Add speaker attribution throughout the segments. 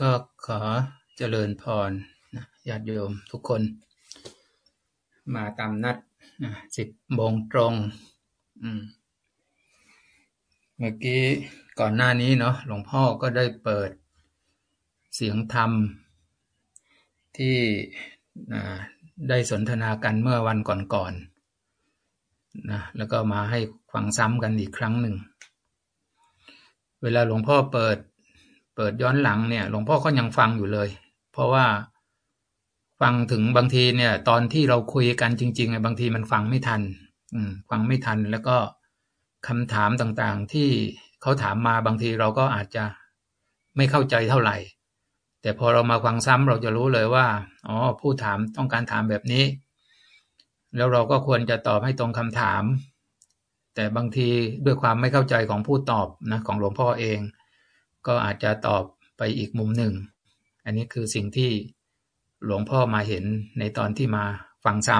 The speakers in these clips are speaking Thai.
Speaker 1: ก็ขอเจริญพรญาติโยมทุกคน มาตามนัดสิบโมงตรงเมื่อกี้ก่อนหน้านี้เนาะหลวงพ่อก็ได้เปิดเสียงธรรม ที่ได้สนทนากันเมื่อวันก่อนๆนะแล้วก็มาให้ฟังซ้ำกันอีกครั้งหนึ่ง เวลาหลวงพ่อเปิด เปิดย้อนหลังเนี่ย หลวงพ่อก็ยังฟังอยู่เลย เพราะว่าฟังถึงบางทีเนี่ย ตอนที่เราคุยกันจริงๆบางทีมันฟังไม่ทัน อืม ฟังไม่ทันแล้วก็คำถามต่างๆ ที่เขาถามมาบางทีเราก็อาจจะไม่เข้าใจเท่าไหร่ แต่พอเรามาฟังซ้ำเราจะรู้เลยว่าอ๋อผู้ถามต้องการถามแบบนี้ แล้วเราก็ควรจะตอบให้ตรงคำถาม แต่บางทีด้วยความไม่เข้าใจของผู้ตอบนะของหลวงพ่อเอง ก็อาจจะตอบไปอีกมุมหนึ่ง อันนี้คือสิ่งที่หลวงพ่อมาเห็นในตอนที่มาฟังซ้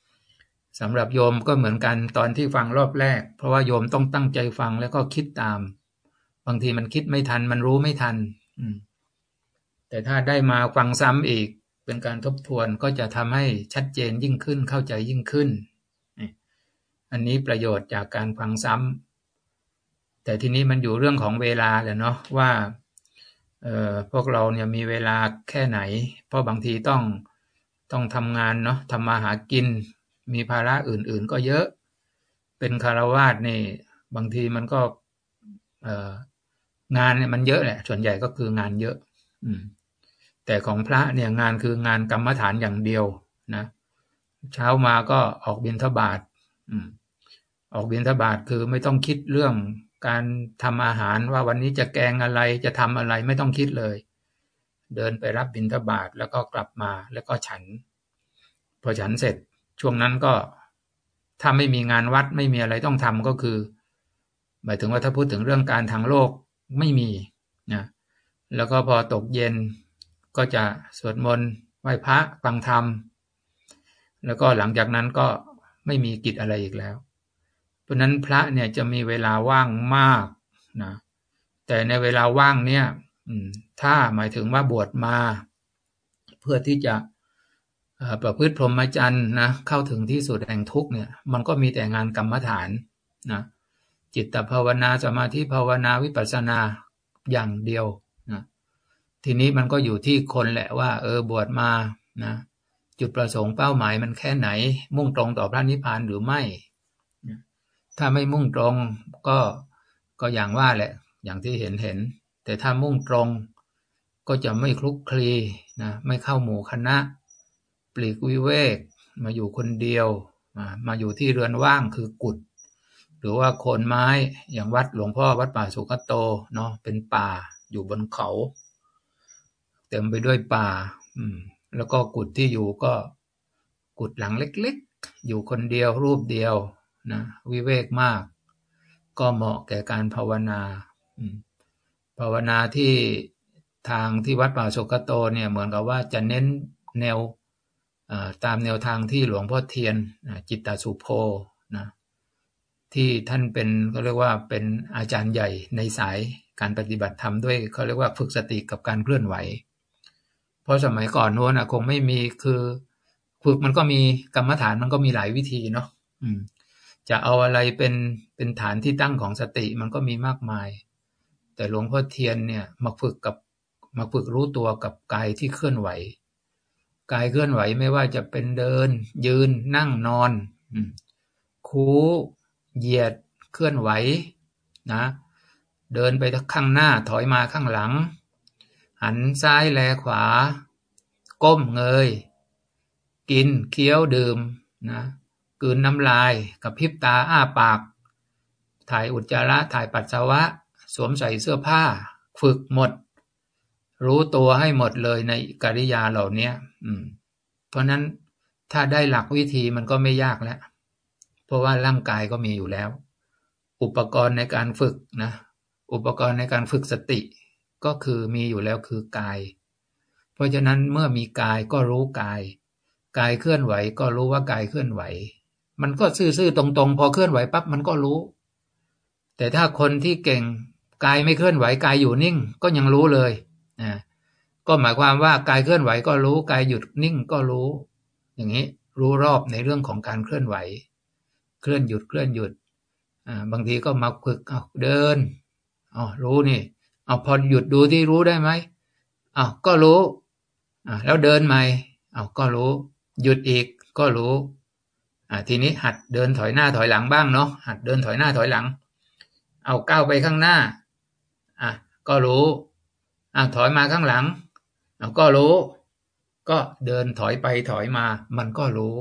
Speaker 1: ำสำหรับโยมก็เหมือนกันตอนที่ฟังรอบแรก เพราะว่าโยมต้องตั้งใจฟังแล้วก็คิดตาม บางทีมันคิดไม่ทันมันรู้ไม่ทัน แต่ถ้าได้มาฟังซ้ำอีก เป็นการทบทวนก็จะทำให้ชัดเจนยิ่งขึ้นเข้าใจยิ่งขึ้น อันนี้ประโยชน์จากการฟังซ้ำ แต่ทีนี้มันอยู่เรื่องของเวลาแหละเนาะว่าเอ่อพวกเราเนี่ยมีเวลาแค่ไหน เพราะบางทีต้องต้องทำงานเนาะทำมาหากิน มีภาระอื่นๆ ก็เยอะ เป็นคารวาสนี่ บางทีมันก็เอ่องานเนี่ยมันเยอะแหละ ส่วนใหญ่ก็คืองานเยอะ อืม แต่ของพระเนี่ยงานคืองานกรรมฐานอย่างเดียวนะเช้ามาก็ออกบิณฑบาตอืมออกบิณฑบาตคือไม่ต้องคิดเรื่อง การทำอาหารว่าวันนี้จะแกงอะไรจะทำอะไรไม่ต้องคิดเลย เดินไปรับบิณฑบาตแล้วก็กลับมาแล้วก็ฉัน พอฉันเสร็จช่วงนั้นก็ถ้าไม่มีงานวัดไม่มีอะไรต้องทำก็คือ หมายถึงว่าถ้าพูดถึงเรื่องการทางโลกไม่มีนะแล้วก็พอตกเย็นก็จะสวดมนต์ไหว้พระฟังธรรม แล้วก็หลังจากนั้นก็ไม่มีกิจอะไรอีกแล้ว เพราะนั้นพระเนี่ยจะมีเวลาว่างมากนะแต่ในเวลาว่างเนี่ยถ้าหมายถึงว่าบวชมา เพื่อที่จะประพฤติพรหมจรรย์นะเข้าถึงที่สุดแห่งทุกเนี่ย มันก็มีแต่งานกรรมฐานนะจิตภาวนาสมาธิภาวนาวิปัสสนาอย่างเดียวนะทีนี้มันก็อยู่ที่คนแหละว่า เออบวชมานะจุดประสงค์เป้าหมายมันแค่ไหน มุ่งตรงต่อพระนิพพานหรือไม่ ถ้าไม่มุ่งตรงก็ก็อย่างว่าแหละ อย่างที่เห็นเห็น แต่ถ้ามุ่งตรงก็จะไม่คลุกคลีนะไม่เข้าหมู่คณะ ปลีกวิเวก มาอยู่คนเดียว มามาอยู่ที่เรือนว่างคือกุดหรือว่าโคนไม้อย่างวัดหลวงพ่อวัดป่าสุขโตเนาะเป็นป่าอยู่บนเขา เต็มไปด้วยป่า อืม แล้วก็กุดที่อยู่ก็ กุดหลังเล็กๆ อยู่คนเดียวรูปเดียว นะวิเวกมาก ก็เหมาะแก่การภาวนาภาวนาที่ทางที่วัดป่าสุกโตเนี่ยเหมือนกับว่าจะเน้นแนวตามแนวทางที่หลวงพ่อเทียนจิตตสุโพนะที่ท่านเป็นก็เรียกว่าเป็นอาจารย์ใหญ่ในสายการปฏิบัติธรรมด้วยเขาเรียกว่าฝึกสติกับการเคลื่อนไหว เพราะสมัยก่อนโน้นคงไม่มีคือฝึกมันก็มีกรรมฐานมันก็มีหลายวิธีเนาะ จะเอาอะไรเป็นเป็นฐานที่ตั้งของสติมันก็มีมากมาย แต่หลวงพ่อเทียนเนี่ยมาฝึกกับมาฝึกรู้ตัวกับกายที่เคลื่อนไหว กายเคลื่อนไหวไม่ว่าจะเป็นเดิน ยืนนั่งนอนคูเหยียดเคลื่อนไหวนะ เดินไปข้างหน้าถอยมาข้างหลัง หันซ้ายแลขวา ก้มเงย กินเคี้ยวดื่มนะ กืนน้ำลายกับพิบตาอ้าปาก ถ่ายอุจจาระ ถ่ายปัสสาวะ สวมใส่เสื้อผ้า ฝึกหมด รู้ตัวให้หมดเลยในกิริยาเหล่านี้เพราะนั้นถ้าได้หลักวิธีมันก็ไม่ยากแล้ว เพราะว่าร่างกายก็มีอยู่แล้ว อุปกรณ์ในการฝึกนะ อุปกรณ์ในการฝึกสติ ก็คือมีอยู่แล้วคือกาย เพราะฉะนั้นเมื่อมีกายก็รู้กาย กายเคลื่อนไหวก็รู้ว่ากายเคลื่อนไหว มันก็ซื่อๆตรงๆ พอเคลื่อนไหวปั๊บมันก็รู้ แต่ถ้าคนที่เก่งกายไม่เคลื่อนไหวกายอยู่นิ่งก็ยังรู้เลยอ่าก็หมายความว่ากายเคลื่อนไหวก็รู้กายหยุดนิ่งก็รู้ อย่างนี้รู้รอบในเรื่องของการเคลื่อนไหว เคลื่อนหยุดเคลื่อนหยุดอ่าบางทีก็มาฝึกเอาเดินอ๋อรู้นี่เอาพอหยุดดูที่รู้ได้ไหมอ้าก็รู้อ่าแล้วเดินใหม่อ้าก็รู้ หยุดอีกก็รู้ ทีนี้หัดเดินถอยหน้าถอยหลังบ้างเนาะหัดเดินถอยหน้าถอยหลัง เอาก้าวไปข้างหน้าอะก็รู้อะถอยมาข้างหลังเอาก็รู้ ก็เดินถอยไปถอยมา มันก็รู้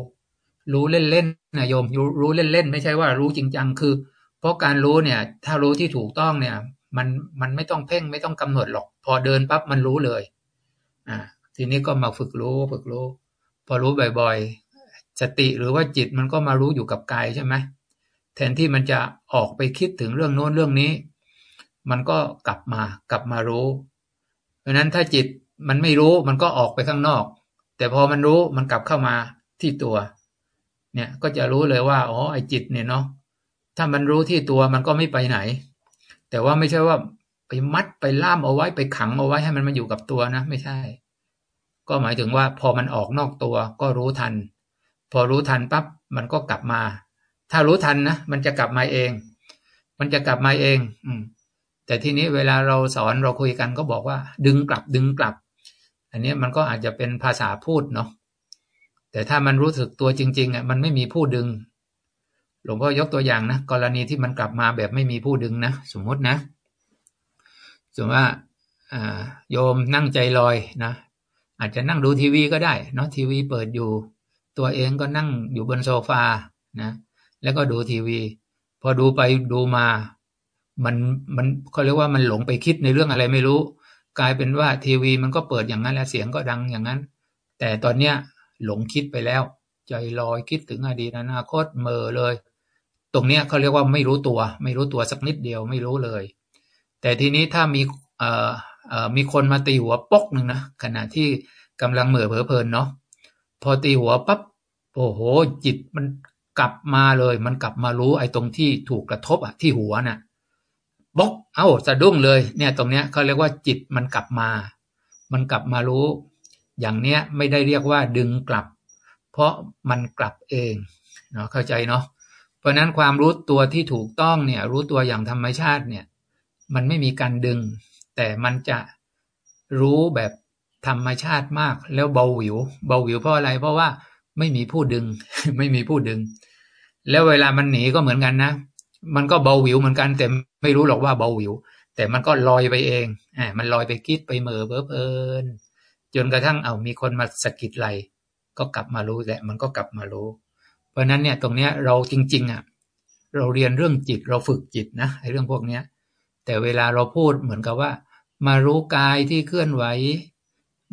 Speaker 1: รู้เล่นๆนะโยมรู้เล่นๆไม่ใช่ว่ารู้จริงจังคือ เพราะการรู้เนี่ย ถ้ารู้ที่ถูกต้องเนี่ย มันมันไม่ต้องเพ่งไม่ต้องกำหนดหรอก พอเดินปั๊บมันรู้เลย อ่าทีนี้ก็มาฝึกรู้ฝึกรู้ พอรู้บ่อย ๆ สติหรือว่าจิตมันก็มารู้อยู่กับกายใช่ไหมแทนที่มันจะออกไปคิดถึงเรื่องโน้นเรื่องนี้ มันก็กลับมากลับมารู้ เพราะนั้นถ้าจิตมันไม่รู้มันก็ออกไปข้างนอก แต่พอมันรู้มันกลับเข้ามาที่ตัว เนี่ยก็จะรู้เลยว่าอ๋อไอ้จิตเนี่ยเนาะถ้ามันรู้ที่ตัวมันก็ไม่ไปไหน แต่ว่าไม่ใช่ว่าไปมัดไปล่ามเอาไว้ไปขังเอาไว้ให้มันมาอยู่กับตัวนะ ไม่ใช่ ก็หมายถึงว่าพอมันออกนอกตัวก็รู้ทัน พอรู้ทันปั๊บมันก็กลับมา ถ้ารู้ทันนะมันจะกลับมาเอง มันจะกลับมาเอง อืม แต่ทีนี้เวลาเราสอนเราคุยกันก็บอกว่า ดึงกลับดึงกลับ อันนี้มันก็อาจจะเป็นภาษาพูดเนาะแต่ถ้ามันรู้สึกตัวจริง ๆอะมันไม่มีผู้ดึง หลวงพ่อยกตัวอย่างนะกรณีที่มันกลับมาแบบไม่มีผู้ดึงนะสมมตินะสมมติว่าโยมนั่งใจลอยนะอาจจะนั่งดูทีวีก็ได้เนาะทีวีเปิดอยู่ ตัวเองก็นั่งอยู่บนโซฟานะแล้วก็ดูทีวี พอดูไปดูมา มันมันเขาเรียกว่ามันหลงไปคิดในเรื่องอะไรไม่รู้ กลายเป็นว่าทีวีมันก็เปิดอย่างนั้นแล้วเสียงก็ดังอย่างนั้น แต่ตอนเนี้ยหลงคิดไปแล้ว ใจลอยคิดถึงอดีตอนาคตเมอเลย ตรงเนี้ยเขาเรียกว่าไม่รู้ตัว ไม่รู้ตัวสักนิดเดียวไม่รู้เลย แต่ทีนี้ถ้ามีเอ่อเอ่อมีคนมาตีหัวปกหนึ่งนะขณะที่กำลังเหม่อเผลอเพลินเนาะ พอตีหัวปั๊บโอ้โห จิตมันกลับมาเลย มันกลับมารู้ไอ้ตรงที่ถูกกระทบอะที่หัวน่ะบกเอ้าสะดุ้งเลย เนี่ยตรงเนี้ยเขาเรียกว่าจิตมันกลับมา มันกลับมารู้ อย่างเนี้ยไม่ได้เรียกว่าดึงกลับ เพราะมันกลับเองเนาะเข้าใจเนาะเพราะนั้นความรู้ตัวที่ถูกต้องเนี่ย รู้ตัวอย่างธรรมชาติเนี่ย มันไม่มีการดึง แต่มันจะรู้แบบ ธรรมชาติมากแล้วเบาหวิว เบาหวิวเพราะอะไร เพราะว่าไม่มีผู้ดึง ไม่มีผู้ดึง แล้วเวลามันหนีก็เหมือนกันนะ มันก็เบาหวิวเหมือนกันแต่ไม่รู้หรอกว่าเบาหวิว แต่มันก็ลอยไปเองอ่ามันลอยไปคิดไปเมือเพ้อเพลินจนกระทั่งเอามีคนมาสะกิดไหลก็กลับมารู้แหละ มันก็กลับมารู้ เพราะนั้นเนี่ยตรงเนี้ยเราจริง ๆ อะ เราเรียนเรื่องจิตเราฝึกจิตนะไอ้เรื่องพวกเนี้ย แต่เวลาเราพูดเหมือนกับว่า มารู้กายที่เคลื่อนไหว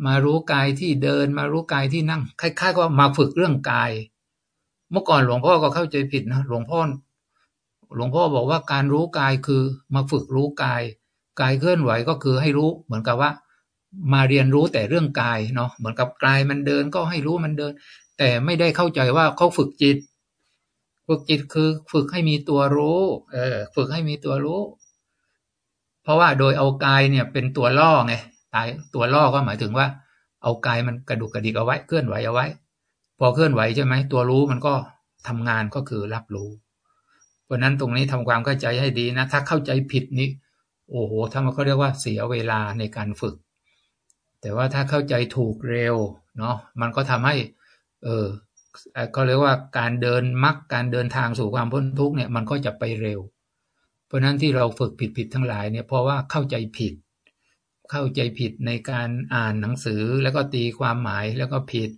Speaker 1: มารู้กายที่เดิน มารู้กายที่นั่งคล้ายๆก็มาฝึกเรื่องกาย เมื่อก่อนหลวงพ่อก็เข้าใจผิดนะหลวงพ่อหลวงพ่อบอกว่าการรู้กายคือมาฝึกรู้กาย กายเคลื่อนไหวก็คือให้รู้เหมือนกับว่า มาเรียนรู้แต่เรื่องกายเนาะเหมือนกับกายมันเดินก็ให้รู้มันเดิน แต่ไม่ได้เข้าใจว่าเขาฝึกจิต ฝึกจิตคือฝึกให้มีตัวรู้เออฝึกให้มีตัวรู้ เพราะว่าโดยเอากายเนี่ยเป็นตัวล่อไง ตายตัวล่อก็หมายถึงว่า เอากายมันกระดุกกระดิกเอาไว้เคลื่อนไหวเอาไว้ พอเคลื่อนไหวใช่ไหมตัวรู้มันก็ทำงานก็คือรับรู้ เพราะนั้นตรงนี้ทำความเข้าใจให้ดีนะ ถ้าเข้าใจผิดนี้โอ้โหถ้ามันก็เรียกว่าเสียเวลาในการฝึก แต่ว่าถ้าเข้าใจถูกเร็วเนาะมันก็ทำให้ เออก็เรียกว่าการเดินมักการเดินทางสู่ความพ้นทุกเนี่ยมันก็จะไปเร็ว เพราะนั้นที่เราฝึกผิดผิดทั้งหลายเนี่ยเพราะว่าเข้าใจผิด เข้าใจผิดในการอ่านหนังสือแล้วก็ตีความหมายแล้วก็ผิด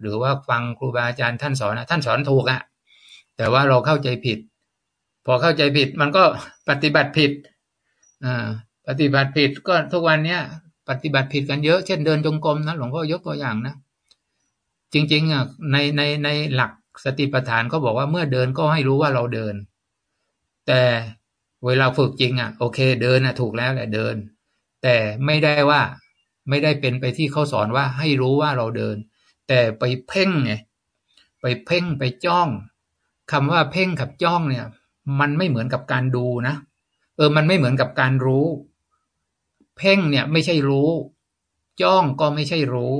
Speaker 1: หรือว่าฟังครูบาอาจารย์ท่านสอนนะท่านสอนถูกอะแต่ว่าเราเข้าใจผิด พอเข้าใจผิดมันก็ปฏิบัติผิดอ่าปฏิบัติผิดก็ทุกวันเนี้ยปฏิบัติผิดกันเยอะ เช่นเดินจงกรมนะหลวงพ่อยกตัวอย่างนะจริงๆอะในในในหลักสติปัฏฐานก็บอกว่าเมื่อเดินก็ให้รู้ว่าเราเดิน แต่เวลาฝึกจริงอะ โอเค เดินอะถูกแล้วแหละเดิน แต่ไม่ได้ว่าไม่ได้เป็นไปที่เขาสอนว่าให้รู้ว่าเราเดิน แต่ไปเพ่งไงไปเพ่งไปจ้องคำว่าเพ่งกับจ้องเนี่ย มันไม่เหมือนกับการดูนะเออ มันไม่เหมือนกับการรู้ เพ่งเนี่ยไม่ใช่รู้ จ้องก็ไม่ใช่รู้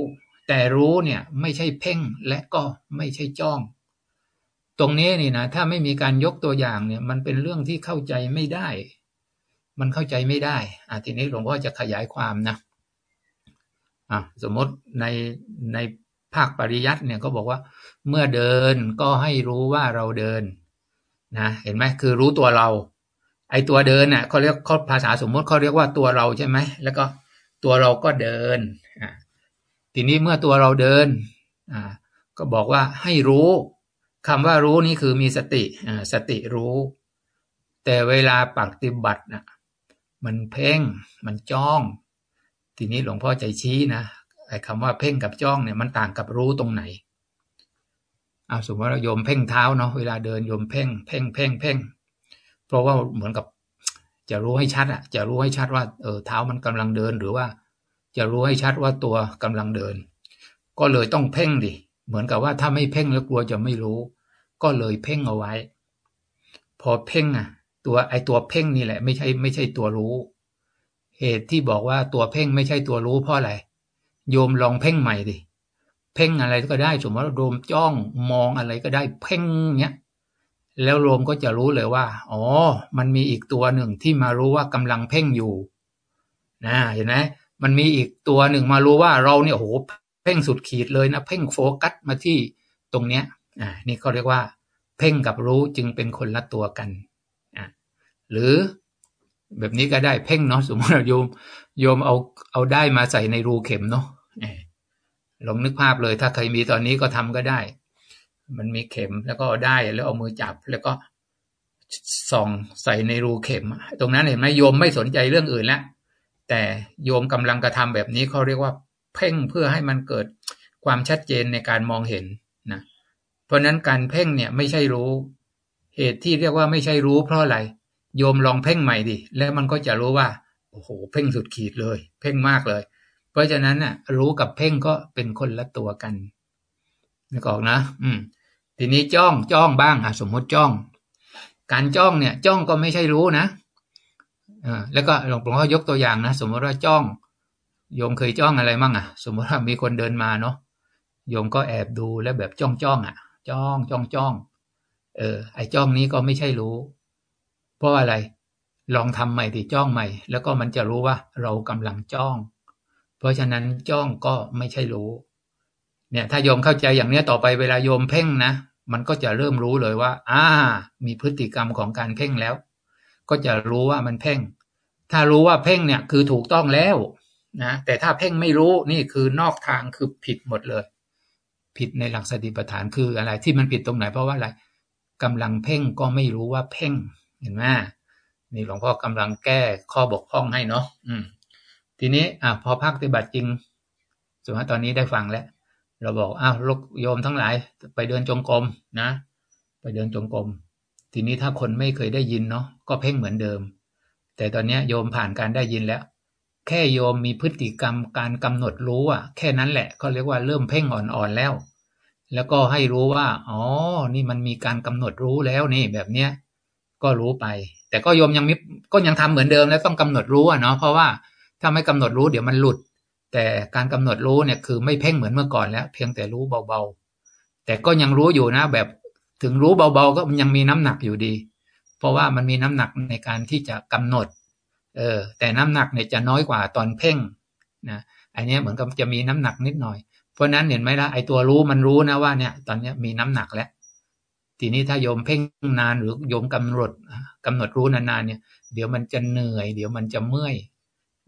Speaker 1: แต่รู้เนี่ยไม่ใช่เพ่งและก็ไม่ใช่จ้อง ตรงนี้นี่นะถ้าไม่มีการยกตัวอย่างเนี่ย มันเป็นเรื่องที่เข้าใจไม่ได้ มันเข้าใจไม่ได้อะทีนี้หลวงพ่อจะขยายความนะอะสมมติในในภาคปริยัติเนี่ยก็บอกว่า เมื่อเดินก็ให้รู้ว่าเราเดินนะเห็นไหมคือรู้ตัวเรา ไอตัวเดินเน่ะเขาเรียกเขาภาษาสมมติเขาเรียกว่าตัวเราใช่ไหมแล้วก็ตัวเราก็เดินอ่าทีนี้เมื่อตัวเราเดินอ่าก็บอกว่าให้รู้คำว่ารู้นี่คือมีสติสติรู้ แต่เวลาปฏิบัตินะ มันเพ่ง มันจ้อง ทีนี้หลวงพ่อใจชี้นะไอ้คำว่าเพ่งกับจ้องเนี่ยมันต่างกับรู้ตรงไหนเอาสมมติเราโยมเพ่งเท้าเนาะเวลาเดินโยมเพ่ง เพ่งเพ่งเพ่ง เพราะว่าเหมือนกับจะรู้ให้ชัดอะจะรู้ให้ชัดว่าเออเท้ามันกำลังเดินหรือว่า จะรู้ให้ชัดว่าตัวกำลังเดิน ก็เลยต้องเพ่งดิเหมือนกับว่าถ้าไม่เพ่งแล้วกลัวจะไม่รู้ ก็เลยเพ่งเอาไว้ พอเพ่งอะ ตัวไอตัวเพ่งนี่แหละ ไม่ใช่ไม่ใช่ตัวรู้ เหตุที่บอกว่าตัวเพ่งไม่ใช่ตัวรู้เพราะอะไรโยมลองเพ่งใหม่ดิเพ่งอะไรก็ได้สมมติว่าโยมจ้องมองอะไรก็ได้เพ่งเนี้ยแล้วโยมก็จะรู้เลยว่าอ๋อ มันมีอีกตัวหนึ่งที่มารู้ว่ากำลังเพ่งอยู่นะเห็นไหมมันมีอีกตัวหนึ่งมารู้ว่าเราเนี่ยโหเพ่งสุดขีดเลยนะเพ่งโฟกัสมาที่ตรงเนี้ยอ่านี่เขาเรียกว่า เพ่งกับรู้จึงเป็นคนละตัวกัน หรือแบบนี้ก็ได้เพ่งเนาะสมมติโยมโยมเอาเอาได้มาใส่ในรูเข็มเนาะลองนึกภาพเลยถ้าใครมีตอนนี้ก็ทำก็ได้ มันมีเข็มแล้วก็ได้แล้วเอามือจับแล้วก็ส่องใส่ในรูเข็ม ตรงนั้นเห็นไหมโยมไม่สนใจเรื่องอื่นแล้วแต่โยมกำลังกระทำแบบนี้เขาเรียกว่า เพ่งเพื่อให้มันเกิดความชัดเจนในการมองเห็นนะเพราะนั้นการเพ่งเนี่ยไม่ใช่รู้ เหตุที่เรียกว่าไม่ใช่รู้เพราะอะไร โยมลองเพ่งใหม่ดิแล้วมันก็จะรู้ว่าโอ้โหเพ่งสุดขีดเลย เพ่งมากเลย เพราะฉะนั้นน่ะ รู้กับเพ่งก็เป็นคนละตัวกันนึกออกนะ อืม ทีนี้จ้องจ้องบ้างอะสมมติจ้อง การจ้องเนี่ย จ้องก็ไม่ใช่รู้นะอ่าแล้วก็หลวงพ่อยกตัวอย่างนะสมมติว่าจ้องโยมเคยจ้องอะไรมั่งอะ สมมติว่ามีคนเดินมาเนาะโยมก็แอบดูแล้วแบบจ้องจ้องอะ จ้องจ้องจ้องเออ ไอ้จ้องนี้ก็ไม่ใช่รู้ เพราะอะไร ลองทำใหม่ที่จ้องใหม่ แล้วก็มันจะรู้ว่าเรากำลังจ้อง เพราะฉะนั้นจ้องก็ไม่ใช่รู้ เนี่ยถ้าโยมเข้าใจอย่างเนี้ยต่อไปเวลาโยมเพ่งนะมันก็จะเริ่มรู้เลยว่า อ่า มีพฤติกรรมของการเพ่งแล้ว ก็จะรู้ว่ามันเพ่ง ถ้ารู้ว่าเพ่งเนี่ยคือถูกต้องแล้วนะ แต่ถ้าเพ่งไม่รู้นี่คือนอกทางคือผิดหมดเลย ผิดในหลักสติปัฏฐานคืออะไรที่มันผิดตรงไหนเพราะว่าอะไรกำลังเพ่งก็ไม่รู้ว่าเพ่ง เห็นไหมนี่หลวงพ่อกำลังแก้ข้อบกพร่องให้เนาะอืม ทีนี้อะพอภาคปฏิบัติจริงสมมติตอนนี้ได้ฟังแล้ว เราบอกอ้าวลูกโยมทั้งหลาย ไปเดินจงกรมนะ ไปเดินจงกรมทีนี้ถ้าคนไม่เคยได้ยินเนาะก็เพ่งเหมือนเดิม แต่ตอนนี้โยมผ่านการได้ยินแล้ว แค่โยมมีพฤติกรรมการกำหนดรู้อะ แค่นั้นแหละก็เรียกว่าเริ่มเพ่งอ่อนๆแล้ว แล้วก็ให้รู้ว่า อ๋อ นี่มันมีการกำหนดรู้แล้วนี่แบบเนี้ย ก็รู้ไป แต่ก็โยมยังมิก็ยังทำเหมือนเดิมแล้วต้องกำหนดรู้อะเนาะเพราะว่าถ้าไม่กำหนดรู้เดี๋ยวมันหลุด แต่การกำหนดรู้เนี่ยคือไม่เพ่งเหมือนเมื่อก่อนแล้ว เพียงแต่รู้เบาๆ แต่ก็ยังรู้อยู่นะ แบบถึงรู้เบาๆก็ยังมีน้ำหนักอยู่ดี เพราะว่ามันมีน้ำหนักในการที่จะกำหนด เออ แต่น้ำหนักเนี่ยจะน้อยกว่าตอนเพ่งนะอันนี้เหมือนกับจะมีน้ำหนักนิดหน่อย เพราะนั้นเห็นไหมล่ะไอตัวรู้มันรู้นะว่าเนี่ย ตอนนี้มีน้ำหนักแล้ว ทีนี้ถ้าโยมเพ่งนานหรือโยมกำหนดกำหนดรู้นานๆเนี่ย เดี๋ยวมันจะเหนื่อย เดี๋ยวมันจะเมื่อย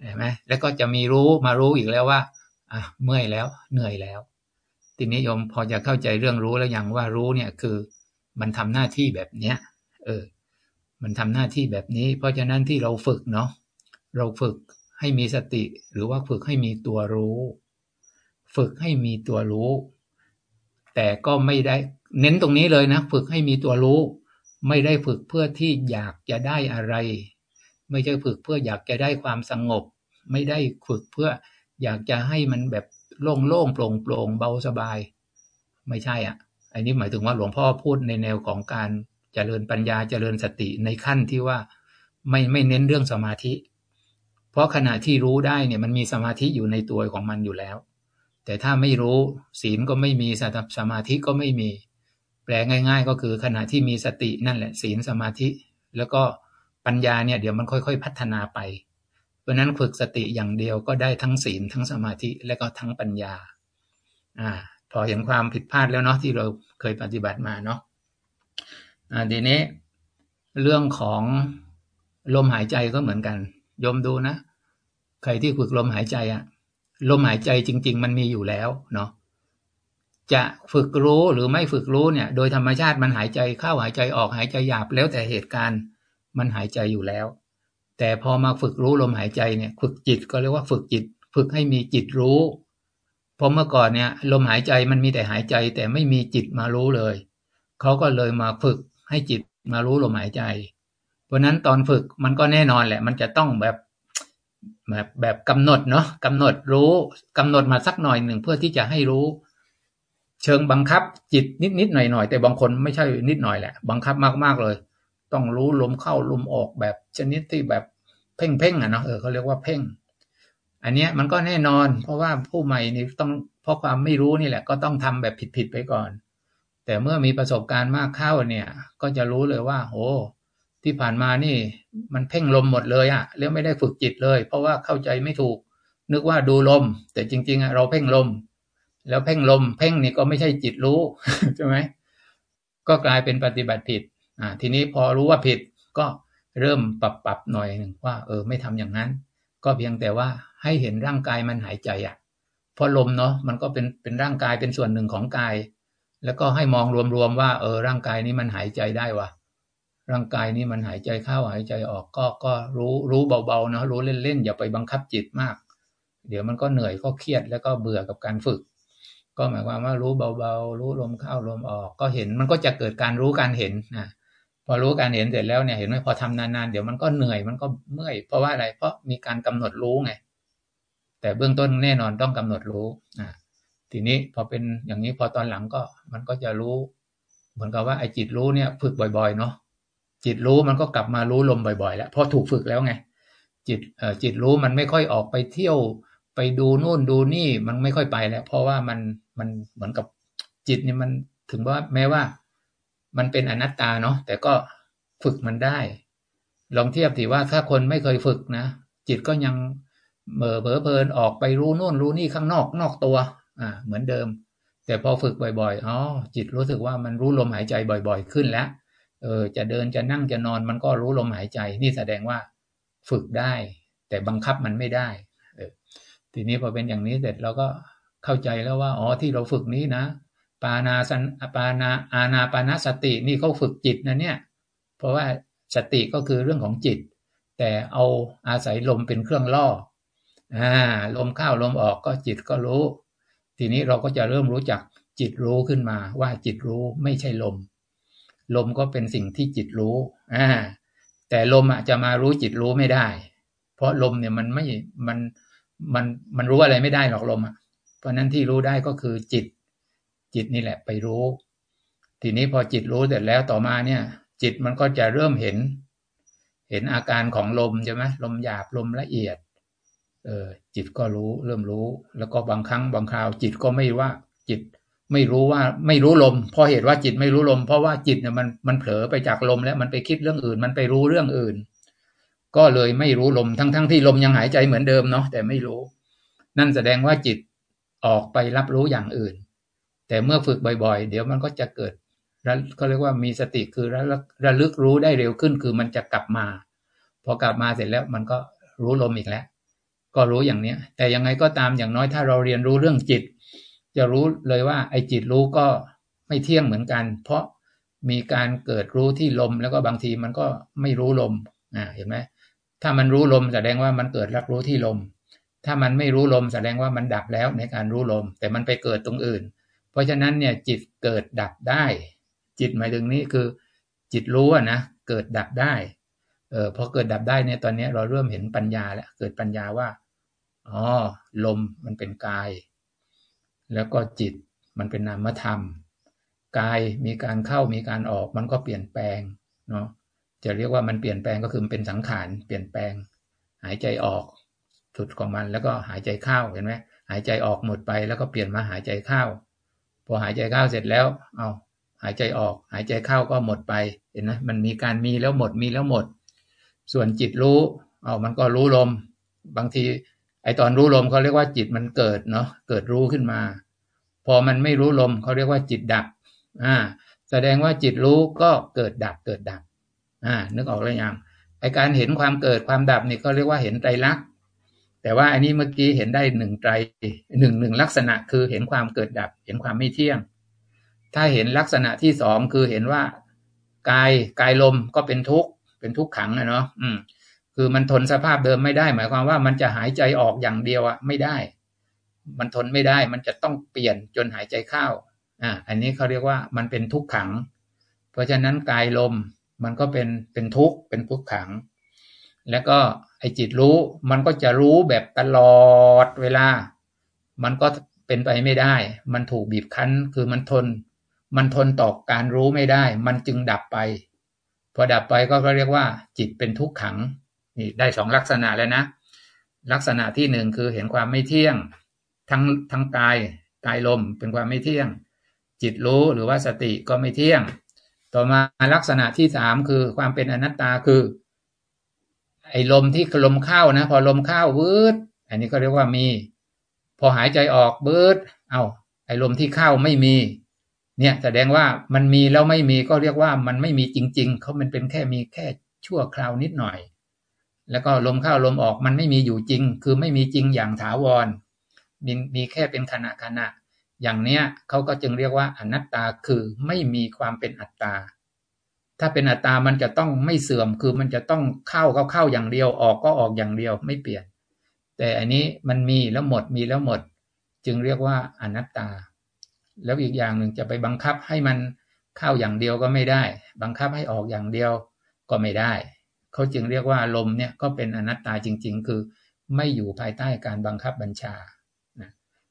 Speaker 1: เห็นไหมแล้วก็จะมีรู้มารู้อีกแล้วว่าอะเมื่อยแล้ว เหนื่อยแล้ว ทีนี้โยมพอจะเข้าใจเรื่องรู้แล้วอย่างว่ารู้เนี่ยคือ มันทำหน้าที่แบบเนี้ย เออ มันทำหน้าที่แบบนี้ เพราะฉะนั้นที่เราฝึกเนาะเราฝึกให้มีสติ หรือว่าฝึกให้มีตัวรู้ ฝึกให้มีตัวรู้ แต่ก็ไม่ได้ เน้นตรงนี้เลยนะ ฝึกให้มีตัวรู้ ไม่ได้ฝึกเพื่อที่อยากจะได้อะไร ไม่ใช่ฝึกเพื่ออยากจะได้ความสงบ ไม่ได้ฝึกเพื่ออยากจะให้มันแบบโล่งๆโปร่งโปร่งเบาสบาย ไม่ใช่อะ อันนี้หมายถึงว่าหลวงพ่อพูดในแนวของการเจริญปัญญาเจริญสติในขั้นที่ว่าไม่ไม่เน้นเรื่องสมาธิ เพราะขณะที่รู้ได้เนี่ยมันมีสมาธิอยู่ในตัวของมันอยู่แล้ว แต่ถ้าไม่รู้ศีลก็ไม่มีสมาธิก็ไม่มี แปลง่าย ๆ ก็คือขณะที่มีสตินั่นแหละศีลสมาธิ แล้วก็ปัญญาเนี่ยเดี๋ยวมันค่อย ๆ พัฒนาไป เพราะนั้นฝึกสติอย่างเดียวก็ได้ทั้งศีลทั้งสมาธิและก็ทั้งปัญญาอ่าพอเห็นความผิดพลาดแล้วเนาะที่เราเคยปฏิบัติมาเนาะอ่าทีนี้เรื่องของลมหายใจก็เหมือนกันยมดูนะ ใครที่ฝึกลมหายใจอะลมหายใจจริง ๆ มันมีอยู่แล้วเนาะ จะฝึกรู้หรือไม่ฝึกรู้เนี่ย โดยธรรมชาติมันหายใจเข้าหายใจออกหายใจหยาบแล้วแต่เหตุการณ์มันหายใจอยู่แล้ว แต่พอมาฝึกรู้ลมหายใจเนี่ย ฝึกจิตก็เรียกว่าฝึกจิต ฝึกให้มีจิตรู้เพราะเมื่อก่อนเนี่ย ลมหายใจมันมีแต่หายใจแต่ไม่มีจิตมารู้เลยเขาก็เลยมาฝึกให้จิตมารู้ลมหายใจ เพราะนั้นตอนฝึกมันก็แน่นอนแหละ มันจะต้องแบบแบบแบบกำหนดเนาะกำหนดรู้กำหนดมาสักหน่อยหนึ่งเพื่อที่จะให้รู้ เชิงบังคับจิตนิดนิดหน่อยหน่อยแต่บางคนไม่ใช่นิดหน่อยแหละ บังคับมากมากเลย ต้องรู้ลมเข้าลมออกแบบชนิดที่แบบเพ่งเพ่งอะเนาะเออเขาเรียกว่าเพ่ง อันเนี้ยมันก็แน่นอน เพราะว่าผู้ใหม่นี่ต้องเพราะความไม่รู้นี่แหละ ก็ต้องทำแบบผิดๆไปก่อน แต่เมื่อมีประสบการณ์มากเข้าเนี่ย ก็จะรู้เลยว่า โอ้ที่ผ่านมานี่มันเพ่งลมหมดเลยอะแล้วไม่ได้ฝึกจิตเลย เพราะว่าเข้าใจไม่ถูก นึกว่าดูลม แต่จริงๆอะเราเพ่งลม แล้วเพ่งลม เพ่งนี่ก็ไม่ใช่จิตรู้ใช่ไหมก็กลายเป็นปฏิบัติผิด อ่า ทีนี้พอรู้ว่าผิดก็เริ่มปรับปรับหน่อยหนึ่งว่า เออ ไม่ทำอย่างนั้น ก็เพียงแต่ว่าให้เห็นร่างกายมันหายใจอะเพราะลมเนาะมันก็เป็นเป็นร่างกายเป็นส่วนหนึ่งของกาย แล้วก็ให้มองรวมๆว่า เออ ร่างกายนี้มันหายใจได้วะร่างกายนี้มันหายใจเข้าหายใจออกก็ก็รู้รู้เบาๆเนาะรู้เล่นๆอย่าไปบังคับจิตมาก เดี๋ยวมันก็เหนื่อยก็เครียดแล้วก็เบื่อกับการฝึก ก็หมายความว่ารู้เบาๆ รู้ลมเข้าลมออก ก็เห็นมันก็จะเกิดการรู้การเห็นนะพอรู้การเห็นเสร็จแล้วเนี่ยเห็นไหมพอทำนานๆเดี๋ยวมันก็เหนื่อยมันก็เมื่อยเพราะว่าอะไรเพราะมีการกำหนดรู้ไง แต่เบื้องต้นแน่นอนต้องกำหนดรู้อ่าทีนี้พอเป็นอย่างนี้พอตอนหลังก็มันก็จะรู้ เหมือนกับว่าไอ้จิตรู้เนี่ยฝึกบ่อยๆเนาะจิตรู้มันก็กลับมารู้ลมบ่อยๆ แล้วพอถูกฝึกแล้วไง จิตเอ่อจิตรู้มันไม่ค่อยออกไปเที่ยวไปดูนู่นดูนี่มันไม่ค่อยไปแล้ว เพราะว่ามัน มันเหมือนกับจิตเนี่ยมันถึงว่าแม้ว่ามันเป็นอนัตตาเนาะแต่ก็ฝึกมันได้ ลองเทียบถือว่าถ้าคนไม่เคยฝึกนะจิตก็ยังเมื่อเผลอเพลินออกไปรู้นู่นรู้นี่ข้างนอกนอกตัว อ่า เหมือนเดิม แต่พอฝึกบ่อยๆอ๋อจิตรู้สึกว่ามันรู้ลมหายใจบ่อย ๆ ขึ้นแล้วเออจะเดินจะนั่งจะนอนมันก็รู้ลมหายใจ นี่แสดงว่าฝึกได้ แต่บังคับมันไม่ได้เออทีนี้พอเป็นอย่างนี้เสร็จเราก็ เข้าใจแล้วว่าอ๋อที่เราฝึกนี้นะ ปานาสันปานาอานาปานาสตินี่เขาฝึกจิตนะเนี่ย เพราะว่าสติก็คือเรื่องของจิต แต่เอาอาศัยลมเป็นเครื่องล่ออ่าลมเข้าลมออกก็จิตก็รู้ ทีนี้เราก็จะเริ่มรู้จักจิตรู้ขึ้นมาว่าจิตรู้ไม่ใช่ลม ลมก็เป็นสิ่งที่จิตรู้อ่าแต่ลมอะจะมารู้จิตรู้ไม่ได้ เพราะลมเนี่ยมันไม่มันมันมันรู้อะไรไม่ได้หรอกลมอะ ราะนั้นที่รู้ได้ก็คือจิต จิตนี่แหละไปรู้ ทีนี้พอจิตรู้เสร็จแล้วต่อมาเนี่ย จิตมันก็จะเริ่มเห็น เห็นอาการของลมใช่ไหมลมหยาบลมละเอียด เออจิตก็รู้เริ่มรู้ แล้วก็บางครั้งบางคราว จิตก็ไม่ว่า จิตไม่รู้ว่าไม่รู้ลมเพราะเหตุว่าจิตไม่รู้ลม เพราะว่าจิตเนี่ยมันมันเผลอไปจากลมแล้วมันไปคิดเรื่องอื่น มันไปรู้เรื่องอื่น ก็เลยไม่รู้ลมทั้งทั้งที่ลมยังหายใจเหมือนเดิมเนาะแต่ไม่รู้ นั่นแสดงว่าจิต ออกไปรับรู้อย่างอื่น แต่เมื่อฝึกบ่อย ๆ เดี๋ยวมันก็จะเกิดเขาเรียกว่ามีสติคือระระลึกรู้ได้เร็วขึ้นคือมันจะกลับมา พอกลับมาเสร็จแล้วมันก็รู้ลมอีกแล้ว ก็รู้อย่างเนี้ย แต่ยังไงก็ตามอย่างน้อยถ้าเราเรียนรู้เรื่องจิต จะรู้เลยว่าไอ้จิตรู้ก็ไม่เที่ยงเหมือนกัน เพราะมีการเกิดรู้ที่ลมแล้วก็บางทีมันก็ไม่รู้ลมอ่าเห็นไหมถ้ามันรู้ลมแสดงว่ามันเกิดรับรู้ที่ลม ถ้ามันไม่รู้ลมแสดงว่ามันดับแล้วในการรู้ลม แต่มันไปเกิดตรงอื่น เพราะฉะนั้นเนี่ยจิตเกิดดับได้ จิตหมายถึงนี้คือ จิตรู้นะเกิดดับได้เออพอเกิดดับได้เนี่ยตอนนี้เราเริ่มเห็นปัญญาแล้วเกิดปัญญาว่าอ๋อลมมันเป็นกาย แล้วก็จิตมันเป็นนามธรรม กายมีการเข้ามีการออกมันก็เปลี่ยนแปลงเนาะจะเรียกว่ามันเปลี่ยนแปลงก็คือมันเป็นสังขารเปลี่ยนแปลง หายใจออก สุดของมันแล้วก็หายใจเข้าเห็นไหมหายใจออกหมดไปแล้วก็เปลี่ยนมาหายใจเข้าพอหายใจเข้าเสร็จแล้ว เอาหายใจออก หายใจเข้าก็หมดไปเห็นไหมมันมีการมีแล้วหมดมีแล้วหมด ส่วนจิตรู้เอามันก็รู้ลม บางที ไอตอนรู้ลมเขาเรียกว่าจิตมันเกิดเนาะเกิดรู้ขึ้นมา พอมันไม่รู้ลมเขาเรียกว่าจิตดับอ่าแสดงว่าจิตรู้ก็เกิดดับเกิดดับอ่านึกออกแล้วยังไอการเห็นความเกิดความดับนี่เขาเรียกว่าเห็นไตรลักษณ์ แต่ว่าอันนี้เมื่อกี้เห็นได้หนึ่งไตรหนึ่งหนึ่งลักษณะคือเห็นความเกิดดับ เห็นความไม่เที่ยง ถ้าเห็นลักษณะที่สองคือเห็นว่ากายกายลมก็เป็นทุกข์เป็นทุกขังนะเนาะอืม คือมันทนสภาพเดิมไม่ได้ หมายความว่ามันจะหายใจออกอย่างเดียวอะไม่ได้ มันทนไม่ได้ มันจะต้องเปลี่ยนจนหายใจเข้าอ่าอันนี้เขาเรียกว่ามันเป็นทุกขัง เพราะฉะนั้นกายลมมันก็เป็นเป็นทุกข์เป็นทุกขัง แล้วก็ไอจิตรู้มันก็จะรู้แบบตลอดเวลา มันก็เป็นไปไม่ได้ มันถูกบีบคั้นคือมันทน มันทนต่อการรู้ไม่ได้ มันจึงดับไป พอดับไปก็เรียกว่า จิตเป็นทุกขังนี่ได้สองลักษณะแล้วนะ ลักษณะที่หนึ่งคือเห็นความไม่เที่ยง ทั้งทั้งกายกายลมเป็นความไม่เที่ยง จิตรู้หรือว่าสติก็ไม่เที่ยง ต่อมาลักษณะที่สามคือความเป็นอนัตตาคือ ไอ้ลมที่ลมเข้านะ พอลมเข้าวืดอันนี้ก็เรียกว่ามี พอหายใจออกบืดเอาไอ้ลมที่เข้าไม่มี เนี่ย แสดงว่ามันมีแล้วไม่มีก็เรียกว่ามันไม่มีจริง ๆเขามันเป็นแค่มีแค่ชั่วคราวนิดหน่อย แล้วก็ลมเข้าลมออกมันไม่มีอยู่จริง คือไม่มีจริงอย่างถาวรมีมีแค่เป็นขณะขณะ อย่างเนี้ยเขาก็จึงเรียกว่าอนัตตาคือไม่มีความเป็นอัตตา ถ้าเป็นอัตตา มันจะต้องไม่เสื่อม คือมันจะต้องเข้าก็เข้าอย่างเดียว ออกก็ออกอย่างเดียว ไม่เปลี่ยน แต่อันนี้มันมีแล้วหมด มีแล้วหมด จึงเรียกว่าอนัตตา แล้วอีกอย่างหนึ่งจะไปบังคับให้มันเข้าอย่างเดียวก็ไม่ได้ บังคับให้ออกอย่างเดียวก็ไม่ได้ เขาจึงเรียกว่าลมเนี่ยก็เป็นอนัตตาจริง ๆ คือไม่อยู่ภายใต้การบังคับบัญชา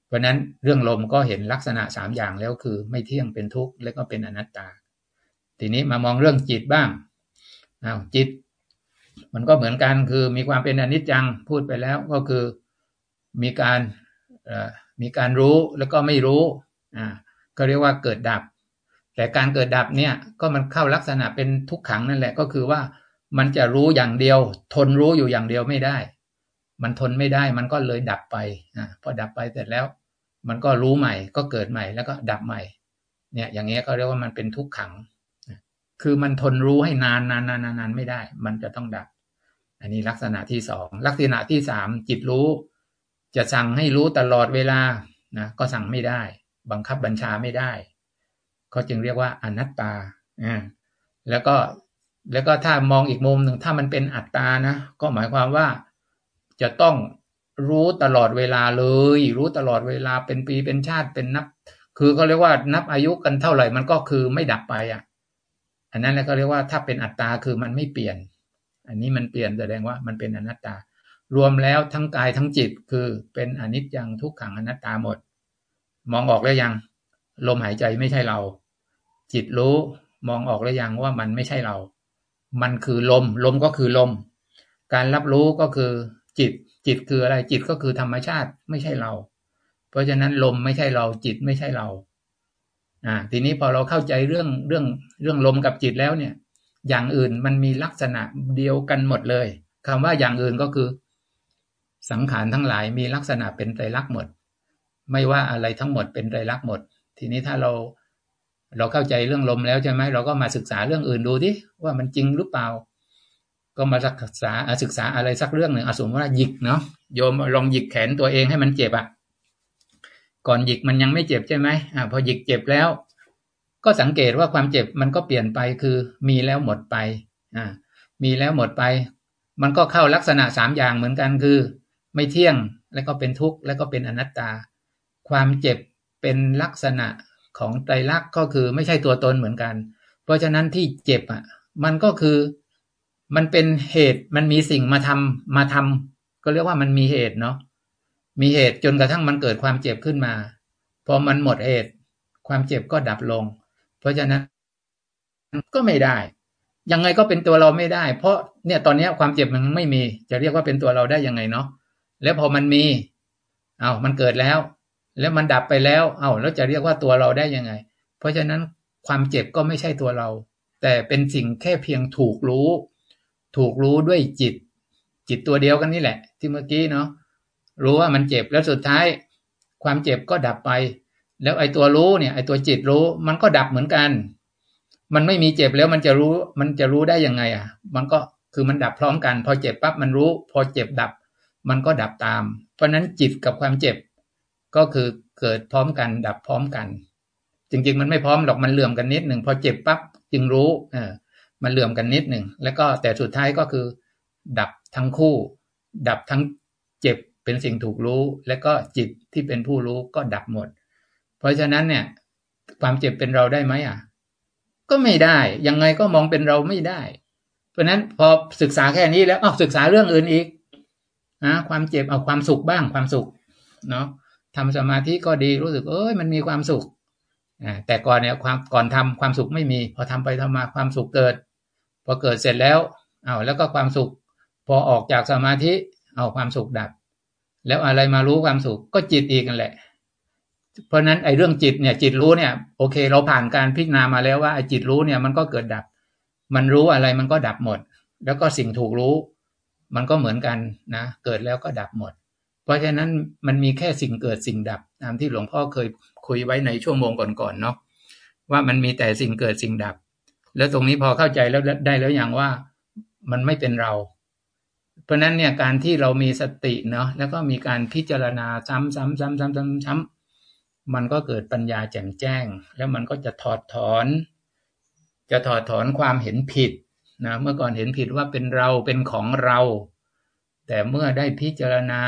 Speaker 1: เพราะนั้นเรื่องลมก็เห็นลักษณะสามอย่างแล้วคือ ไม่เที่ยงเป็นทุกข์และก็เป็นอนัตตา ทีนี้มามองเรื่องจิตบ้างอ้าวจิต มันก็เหมือนกันคือมีความเป็นอนิจจังพูดไปแล้วก็คือมีการมีการรู้แล้วก็ไม่รู้อ่าก็เรียกว่าเกิดดับ แต่การเกิดดับเนี่ยก็มันเข้าลักษณะเป็นทุกขังนั่นแหละก็คือว่ามันจะรู้อย่างเดียว ทนรู้อยู่อย่างเดียวไม่ได้ มันทนไม่ได้มันก็เลยดับไปอ่าพอดับไปเสร็จแล้ว มันก็รู้ใหม่ก็เกิดใหม่แล้วก็ดับใหม่ เนี่ยอย่างเงี้ยก็เรียกว่ามันเป็นทุกขัง คือมันทนรู้ให้นานนานนานนานไม่ได้ มันจะต้องดับ อันนี้ลักษณะที่สองลักษณะที่สามจิตรู้ จะสั่งให้รู้ตลอดเวลานะก็สั่งไม่ได้ บังคับบัญชาไม่ได้เขาจึงเรียกว่าอนัตตาอ่าแล้วก็แล้วก็ถ้ามองอีกมุมหนึ่งถ้ามันเป็นอัตตานะก็หมายความว่าจะต้องรู้ตลอดเวลาเลย รู้ตลอดเวลาเป็นปีเป็นชาติเป็นนับ คือเขาเรียกว่านับอายุกันเท่าไหร่มันก็คือไม่ดับไปอะ อันนั้นแล้วก็เรียกว่าถ้าเป็นอัตตาคือมันไม่เปลี่ยน อันนี้มันเปลี่ยนแสดงว่ามันเป็นอนัตตา รวมแล้วทั้งกายทั้งจิตคือเป็นอนิจจังทุกขังอนัตตาหมด มองออกแล้วยัง ลมหายใจไม่ใช่เรา จิตรู้มองออกแล้วยังว่ามันไม่ใช่เรา มันคือลม ลมก็คือลม การรับรู้ก็คือจิต จิตคืออะไร จิตก็คือธรรมชาติไม่ใช่เรา เพราะฉะนั้นลมไม่ใช่เรา จิตไม่ใช่เรา อ่าทีนี้พอเราเข้าใจเรื่องเรื่องเรื่องลมกับจิตแล้วเนี่ย อย่างอื่นมันมีลักษณะเดียวกันหมดเลยคำว่าอย่างอื่นก็คือ สังขารทั้งหลายมีลักษณะเป็นไตรลักษณ์หมด ไม่ว่าอะไรทั้งหมดเป็นไตรลักษณ์หมด ทีนี้ถ้าเราเราเข้าใจเรื่องลมแล้วใช่ไหมเราก็มาศึกษาเรื่องอื่นดูดิว่ามันจริงหรือเปล่า ก็มาศึกษาศึกษาอะไรสักเรื่องหนึ่งอสมมติว่าหยิกเนาะโยมลองหยิกแขนตัวเองให้มันเจ็บอะ ก่อนหยิกมันยังไม่เจ็บใช่ไหมอ่าพอหยิกเจ็บแล้ว ก็สังเกตว่าความเจ็บมันก็เปลี่ยนไปคือมีแล้วหมดไปอ่ามีแล้วหมดไป มันก็เข้าลักษณะสามอย่างเหมือนกันคือ ไม่เที่ยงแล้วก็เป็นทุกข์แล้วก็เป็นอนัตตา ความเจ็บเป็นลักษณะของไตรลักษณ์ก็คือไม่ใช่ตัวตนเหมือนกัน เพราะฉะนั้นที่เจ็บอะ มันก็คือมันเป็นเหตุมันมีสิ่งมาทำมาทำก็เรียกว่ามันมีเหตุเนาะ มีเหตุจนกระทั่งมันเกิดความเจ็บขึ้นมา พอมันหมดเหตุ ความเจ็บก็ดับลง เพราะฉะนั้นก็ไม่ได้ ยังไงก็เป็นตัวเราไม่ได้ เพราะเนี่ยตอนนี้ความเจ็บมันไม่มี จะเรียกว่าเป็นตัวเราได้ยังไงเนาะ แล้วพอมันมี เอามันเกิดแล้ว แล้วมันดับไปแล้ว เอ้าแล้วจะเรียกว่าตัวเราได้ยังไง เพราะฉะนั้นความเจ็บก็ไม่ใช่ตัวเรา แต่เป็นสิ่งแค่เพียงถูกรู้ ถูกรู้ด้วยจิต จิตตัวเดียวกันนี่แหละ ที่เมื่อกี้เนาะ รู้ว่ามันเจ็บแล้วสุดท้าย ความเจ็บก็ดับไป แล้วไอ้ตัวรู้เนี่ยไอ้ตัวจิตรู้มันก็ดับเหมือนกัน มันไม่มีเจ็บแล้วมันจะรู้ มันจะรู้ได้ยังไง อะ มันก็คือมันดับพร้อมกัน พอเจ็บปั๊บมันรู้ พอเจ็บดับ มันก็ดับตาม เพราะนั้นจิตกับความเจ็บ ก็คือเกิดพร้อมกัน ดับพร้อมกัน จริง ๆ มันไม่พร้อมหรอกมันเหลื่อมกันนิดหนึ่งพอเจ็บปั๊บจึงรู้ เออ มันเหลื่อมกันนิดหนึ่งแล้วก็แต่สุดท้ายก็คือ ดับทั้งคู่ ดับทั้งเจ็บ เป็นสิ่งถูกรู้ และก็จิตที่เป็นผู้รู้ก็ดับหมด เพราะฉะนั้นเนี่ย ความเจ็บเป็นเราได้ไหมอะ ก็ไม่ได้ ยังไงก็มองเป็นเราไม่ได้ เพราะนั้นพอศึกษาแค่นี้แล้วอ้าวศึกษาเรื่องอื่นอีกนะความเจ็บเอาความสุขบ้างความสุขเนาะทำสมาธิก็ดีรู้สึก เอ้ยมันมีความสุขแต่ก่อนเนี่ยความก่อนทำความสุขไม่มี พอทำไปทำมาความสุขเกิด พอเกิดเสร็จแล้วเอาแล้วก็ความสุข พอออกจากสมาธิเอาความสุขดับ แล้วอะไรมารู้ความสุขก็จิตอีกนั่นแหละ เพราะนั้นไอ้เรื่องจิตเนี่ยจิตรู้เนี่ย โอเค เราผ่านการพิจารณามาแล้วว่าไอ้จิตรู้เนี่ยมันก็เกิดดับ มันรู้อะไรมันก็ดับหมด แล้วก็สิ่งถูกรู้ มันก็เหมือนกันนะเกิดแล้วก็ดับหมด เพราะฉะนั้นมันมีแค่สิ่งเกิดสิ่งดับ ตามที่หลวงพ่อเคยคุยไว้ในชั่วโมงก่อนๆเนาะว่ามันมีแต่สิ่งเกิดสิ่งดับ แล้วตรงนี้พอเข้าใจแล้วได้แล้วอย่างว่ามันไม่เป็นเรา เพราะนั้นเนี่ยการที่เรามีสติเนาะแล้วก็มีการพิจารณาซ้ำซ้ำซ้ำซ้ำซ้ำซ้ำมันก็เกิดปัญญาแจ่มแจ้ง แล้วมันก็จะถอดถอน จะถอดถอนความเห็นผิดนะเมื่อก่อนเห็นผิดว่าเป็นเราเป็นของเรา แต่เมื่อได้พิจารณา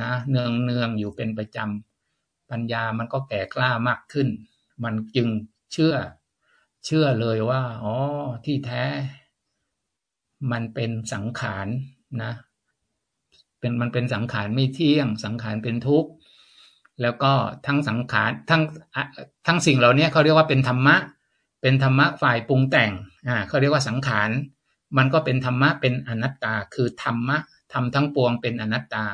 Speaker 1: นะเนืองเนืองอยู่เป็นประจำปัญญามันก็แก่กล้ามากขึ้น มันจึงเชื่อ เชื่อเลยว่าอ๋อที่แท้ มันเป็นสังขาร นะเป็นมันเป็นสังขารไม่เที่ยง สังขารเป็นทุกข์แล้วก็ทั้งสังขารทั้งทั้งสิ่งเหล่านี้เขาเรียกว่าเป็นธรรมะ เป็นธรรมะฝ่ายปรุงแต่งอ่าเขาเรียกว่าสังขารมันก็เป็นธรรมะเป็นอนัตตา คือธรรมะทำทั้งปวงเป็นอนัตตา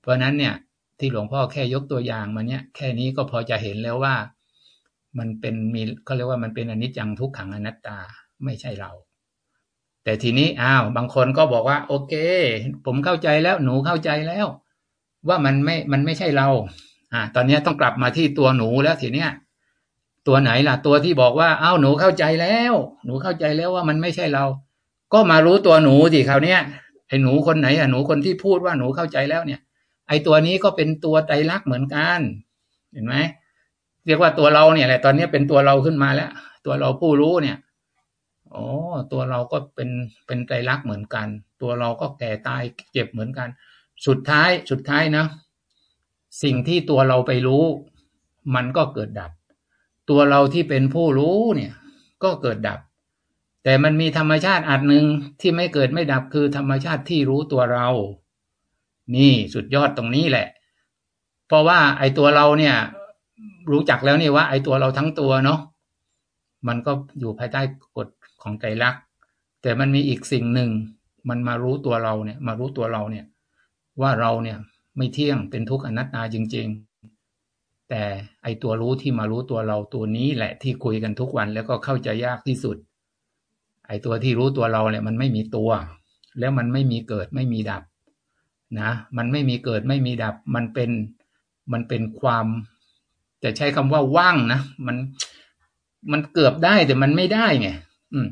Speaker 1: เพราะนั้นเนี่ยที่หลวงพ่อแค่ยกตัวอย่างมาเนี่ยแค่นี้ก็พอจะเห็นแล้วว่า มันเป็นมีเขาเรียกว่ามันเป็นอนิจจังทุกขังอนัตตาไม่ใช่เรา แต่ทีนี้อ้าวบางคนก็บอกว่า โอเค ผมเข้าใจแล้วหนูเข้าใจแล้ว ว่ามันไม่มันไม่ใช่เรา อ่า ตอนนี้ต้องกลับมาที่ตัวหนูแล้วทีเนี้ยตัวไหนล่ะตัวที่บอกว่าอ้าวหนูเข้าใจแล้ว หนูเข้าใจแล้วว่ามันไม่ใช่เรา ก็มารู้ตัวหนูสิคราวนี้ยไอ้หนูคนไหนอะหนูคนที่พูดว่าหนูเข้าใจแล้วเนี่ย ไอ้ตัวนี้ก็เป็นตัวไตรลักษณ์เหมือนกัน เห็นไหมเรียกว่าตัวเราเนี่ยแหละตอนนี้เป็นตัวเราขึ้นมาแล้ว ตัวเราผู้รู้เนี่ย อ๋อ ตัวเราก็เป็นเป็นใจรักเหมือนกัน ตัวเราก็แก่ตายเจ็บเหมือนกัน สุดท้ายสุดท้ายนะ สิ่งที่ตัวเราไปรู้ มันก็เกิดดับ ตัวเราที่เป็นผู้รู้เนี่ย ก็เกิดดับ แต่มันมีธรรมชาติอันหนึ่งที่ไม่เกิดไม่ดับคือธรรมชาติที่รู้ตัวเรา นี่สุดยอดตรงนี้แหละ เพราะว่าไอ้ตัวเราเนี่ย รู้จักแล้วนี่ว่า ไอ้ตัวเราทั้งตัวเนาะมันก็อยู่ภายใต้กฎ ของใจรักแต่มันมีอีกสิ่งหนึ่ง มันมารู้ตัวเราเนี่ย มารู้ตัวเราเนี่ย ว่าเราเนี่ยไม่เที่ยงเป็นทุกข์อนัตตาจริง ๆ แต่ไอตัวรู้ที่มารู้ตัวเราตัวนี้แหละที่คุยกันทุกวันแล้วก็เข้าใจยากที่สุด ไอตัวที่รู้ตัวเราเนี่ย มันไม่มีตัว แล้วมันไม่มีเกิดไม่มีดับ นะ มันไม่มีเกิดไม่มีดับ มันเป็นมันเป็นความจะใช้คำว่าว่างนะ มันมันเกือบได้แต่มันไม่ได้ไง อืม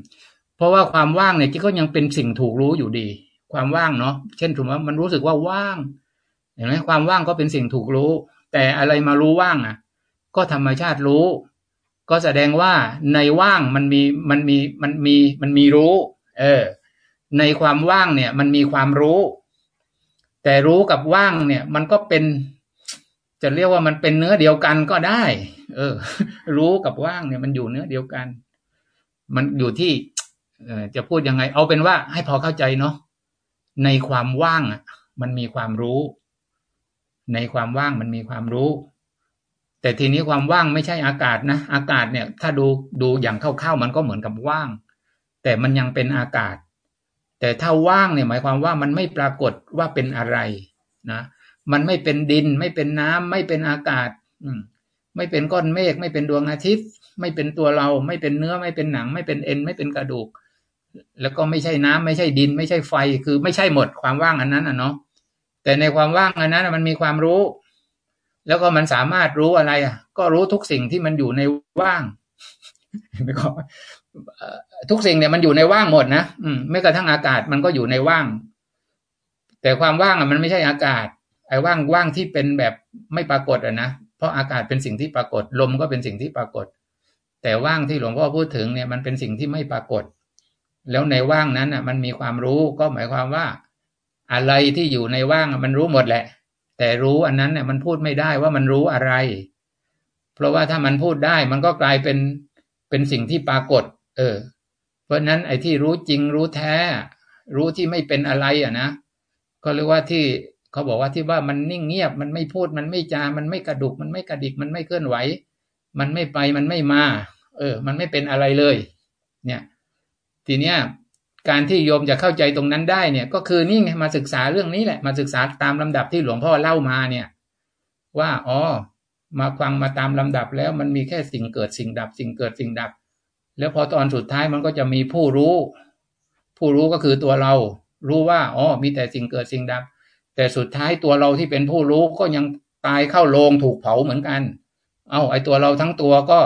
Speaker 1: เพราะว่าความว่างเนี่ยก็ยังเป็นสิ่งถูกรู้อยู่ดี ความว่างเนาะเช่นถือว่ามันรู้สึกว่าว่างเห็นไหมความว่างก็เป็นสิ่งถูกรู้ แต่อะไรมารู้ว่างอะ ก็ธรรมชาติรู้ ก็แสดงว่าในว่างมันมีมันมีมันมีมันมีรู้ เออ ในความว่างเนี่ย มันมีความรู้ แต่รู้กับว่างเนี่ย มันก็เป็น จะเรียกว่ามันเป็นเนื้อเดียวกันก็ได้ เออ รู้กับว่างเนี่ย มันอยู่เนื้อเดียวกัน มันอยู่ที่จะพูดยังไง เอาเป็นว่าให้พอเข้าใจเนาะในความว่างมันมีความรู้ ในความว่างมันมีความรู้ แต่ทีนี้ความว่างไม่ใช่อากาศนะอากาศเนี่ย ถ้าดูดูอย่างคร่าวๆมันก็เหมือนกับว่าง แต่มันยังเป็นอากาศ แต่ถ้าว่างเนี่ยหมายความว่ามันไม่ปรากฏว่าเป็นอะไรนะมันไม่เป็นดิน ไม่เป็นน้ำไม่เป็นอากาศ อืไม่เป็นก้อนเมฆไม่เป็นดวงอาทิตย์ ไม่เป็นตัวเรา ไม่เป็นเนื้อไม่เป็นหนัง ไม่เป็นเอ็นไม่เป็นกระดูก แล้วก็ไม่ใช่น้ำไม่ใช่ดิน ไม่ใช่ไฟคือไม่ใช่หมดความว่างอันนั้นอะเนาะแต่ในความว่างอันนั้นมันมีความรู้ แล้วก็มันสามารถรู้อะไรอะ ก็รู้ทุกสิ่งที่มันอยู่ในว่างไม่ก็ทุกสิ่งเนี่ยมันอยู่ในว่างหมดนะอืมไม่กระทั่งอากาศมันก็อยู่ในว่าง แต่ความว่างอะมันไม่ใช่อากาศ ไอ้ว่างว่างที่เป็นแบบไม่ปรากฏอะนะเพราะอากาศเป็นสิ่งที่ปรากฏ ลมก็เป็นสิ่งที่ปรากฏ แต่ว่างที่หลวงพ่อพูดถึงเนี่ยมันเป็นสิ่งที่ไม่ปรากฏ แล้วในว่างนั้นอะ มันมีความรู้ก็หมายความว่า อะไรที่อยู่ในว่างมันรู้หมดแหละ แต่รู้อันนั้นเนี่ยมันพูดไม่ได้ว่ามันรู้อะไร เพราะว่าถ้ามันพูดได้มันก็กลายเป็นเป็นสิ่งที่ปรากฏ เออ เพราะนั้นไอ้ที่รู้จริงรู้แท้ รู้ที่ไม่เป็นอะไรอะนะก็เรียกว่าที่เขาบอกว่าที่ว่ามันนิ่งเงียบมันไม่พูดมันไม่จา มันไม่กระดุกมันไม่กระดิกมันไม่เคลื่อนไหว มันไม่ไปมันไม่มา เออ มันไม่เป็นอะไรเลย เนี่ย ทีเนี้ยการที่โยมจะเข้าใจตรงนั้นได้เนี่ย ก็คือนี่ไงมาศึกษาเรื่องนี้แหละ มาศึกษาตามลำดับที่หลวงพ่อเล่ามาเนี่ย ว่าอ๋อมาฟังมาตามลำดับแล้วมันมีแค่สิ่งเกิดสิ่งดับ สิ่งเกิดสิ่งดับ แล้วพอตอนสุดท้ายมันก็จะมีผู้รู้ ผู้รู้ก็คือตัวเรา รู้ว่าอ๋อมีแต่สิ่งเกิดสิ่งดับ แต่สุดท้ายตัวเราที่เป็นผู้รู้ก็ยังตายเข้าโลงถูกเผาเหมือนกัน เอาไอ้ตัวเราทั้งตัวก็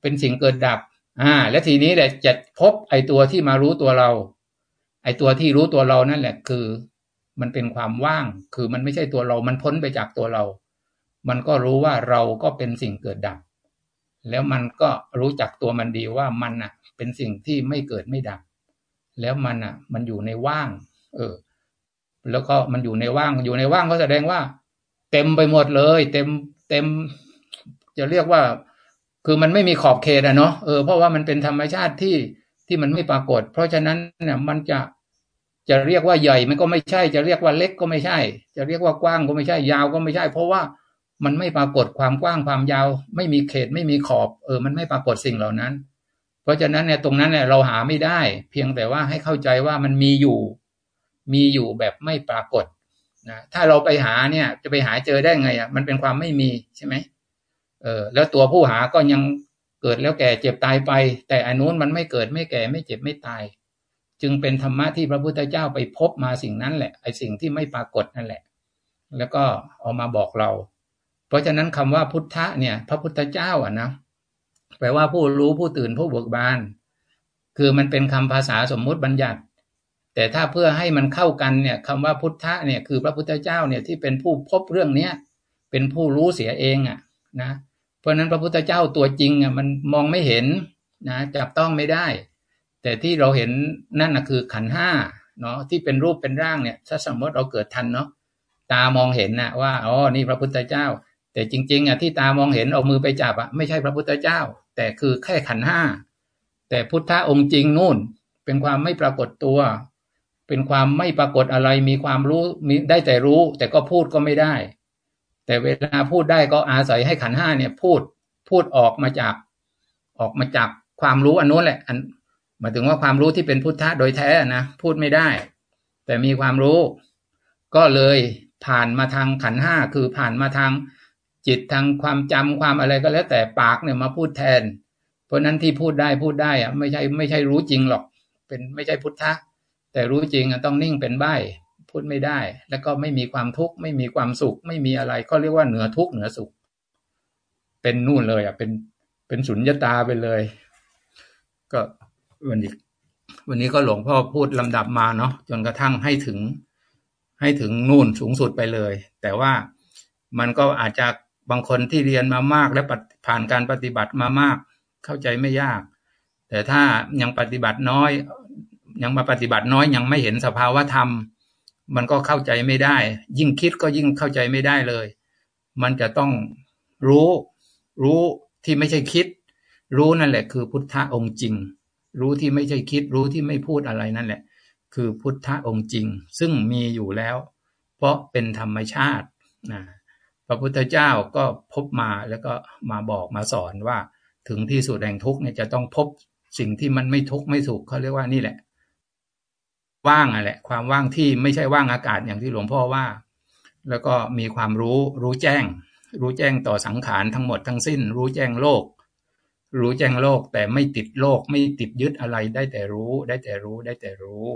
Speaker 1: เป็นสิ่งเกิดดับ อ่า และทีนี้แหละจะพบไอ้ตัวที่มารู้ตัวเรา ไอ้ตัวที่รู้ตัวเรานั่นแหละ คือ มันเป็นความว่าง คือมันไม่ใช่ตัวเรา มันพ้นไปจากตัวเรา มันก็รู้ว่าเราก็เป็นสิ่งเกิดดับ แล้วมันก็รู้จักตัวมันดีว่ามันอะ เป็นสิ่งที่ไม่เกิดไม่ดับ แล้วมันอะ มันอยู่ในว่าง เออ แล้วก็มันอยู่ในว่าง อยู่ในว่างก็แสดงว่า เต็มไปหมดเลย เต็ม เต็ม จะเรียกว่า คือมันไม่มีขอบเขตอะเนาะเออเพราะว่ามันเป็นธรรมชาติที่ที่มันไม่ปรากฏ เพราะฉะนั้นเนี่ยมันจะจะเรียกว่าใหญ่ มันก็ไม่ใช่ จะเรียกว่าเล็กก็ไม่ใช่ จะเรียกว่ากว้างก็ไม่ใช่ ยาวก็ไม่ใช่ เพราะว่ามันไม่ปรากฏความกว้างความยาว ไม่มีเขตไม่มีขอบ เออ มันไม่ปรากฏสิ่งเหล่านั้น เพราะฉะนั้นเนี่ยตรงนั้นเนี่ยเราหาไม่ได้ เพียงแต่ว่าให้เข้าใจว่ามันมีอยู่ มีอยู่แบบไม่ปรากฏนะถ้าเราไปหาเนี่ย จะไปหาเจอได้ไงอะมันเป็นความไม่มีใช่ไหม เออแล้วตัวผู้หาก็ยังเกิดแล้วแก่เจ็บตายไป แต่อันนู้นมันไม่เกิดไม่แก่ไม่เจ็บไม่ตาย จึงเป็นธรรมะที่พระพุทธเจ้าไปพบมาสิ่งนั้นแหละไอสิ่งที่ไม่ปรากฏนั่นแหละ แล้วก็เอามาบอกเรา เพราะฉะนั้นคำว่าพุทธะเนี่ย พระพุทธเจ้าอะนะแปลว่าผู้รู้ผู้ตื่นผู้เบิกบานคือมันเป็นคำภาษาสมมุติบัญญัติ แต่ถ้าเพื่อให้มันเข้ากันเนี่ยคำว่าพุทธะเนี่ยคือพระพุทธเจ้าเนี่ยที่เป็นผู้พบเรื่องเนี้ยเป็นผู้รู้เสียเองอะนะ ราะนั้นพระพุทธเจ้าตัวจริงอะมันมองไม่เห็นนะจับต้องไม่ได้ แต่ที่เราเห็นนั่นนะคือขันห้าเนาะที่เป็นรูปเป็นร่างเนี่ย ถ้าสมมติเราเกิดทันเนาะตามองเห็นนะว่าอ๋อนี่พระพุทธเจ้า แต่จริง ๆอะที่ตามองเห็นเอามือไปจับอะไม่ใช่พระพุทธเจ้า แต่คือแค่ขันห้าแต่พุทธะองค์จริงนู่น เป็นความไม่ปรากฏตัว เป็นความไม่ปรากฏอะไรมีความรู้มีได้แต่รู้ แต่ก็พูดก็ไม่ได้ แต่เวลาพูดได้ก็อาศัยให้ขันห้าเนี่ย พูดพูดออกมาจาก ออกมาจากความรู้อันนู้นแหละอันหมายถึงว่าความรู้ที่เป็นพุทธะโดยแท้นะพูดไม่ได้ แต่มีความรู้ ก็เลยผ่านมาทางขันห้าคือผ่านมาทางจิตทางความจำความอะไรก็แล้ว แต่ปากเนี่ยมาพูดแทน เพราะนั้นที่พูดได้พูดได้อะไม่ใช่ไม่ใช่รู้จริงหรอก เป็นไม่ใช่พุทธะแต่รู้จริงอะต้องนิ่งเป็นใบ พูดไม่ได้ แล้วก็ไม่มีความทุกข์ไม่มีความสุข ไม่มีอะไรก็เรียกว่าเหนือทุกข์เหนือสุข เป็นนู่นเลยอะเป็นเป็นสุญญตาไปเลย ก็วันนี้ วันนี้ก็หลวงพ่อพูดลำดับมาเนาะจนกระทั่งให้ถึง ให้ถึงนู่นสูงสุดไปเลย แต่ว่ามันก็อาจจะบางคนที่เรียนมามาก และผ่านการปฏิบัติมามาก เข้าใจไม่ยาก แต่ถ้ายังปฏิบัติน้อย ยังมาปฏิบัติน้อยยังไม่เห็นสภาวะธรรม มันก็เข้าใจไม่ได้ ยิ่งคิดก็ยิ่งเข้าใจไม่ได้เลย มันจะต้องรู้ รู้ที่ไม่ใช่คิด รู้นั่นแหละ คือพุทธะองค์จริง รู้ที่ไม่ใช่คิด รู้ที่ไม่พูดอะไรนั่นแหละ คือพุทธะองค์จริง ซึ่งมีอยู่แล้ว เพราะเป็นธรรมชาตินะพระพุทธเจ้าก็พบมาแล้วก็มาบอกมาสอนว่า ถึงที่สุดแห่งทุกข์เนี่ยจะต้องพบสิ่งที่มันไม่ทุกข์ไม่สุขเขาเรียกว่านี่แหละ ว่างอะแหละ ความว่างที่ไม่ใช่ว่างอากาศอย่างที่หลวงพ่อว่า แล้วก็มีความรู้รู้แจ้ง รู้แจ้งต่อสังขารทั้งหมดทั้งสิ้น รู้แจ้งโลก รู้แจ้งโลกแต่ไม่ติดโลก ไม่ติดยึดอะไรได้แต่รู้ ได้แต่รู้ได้แต่รู้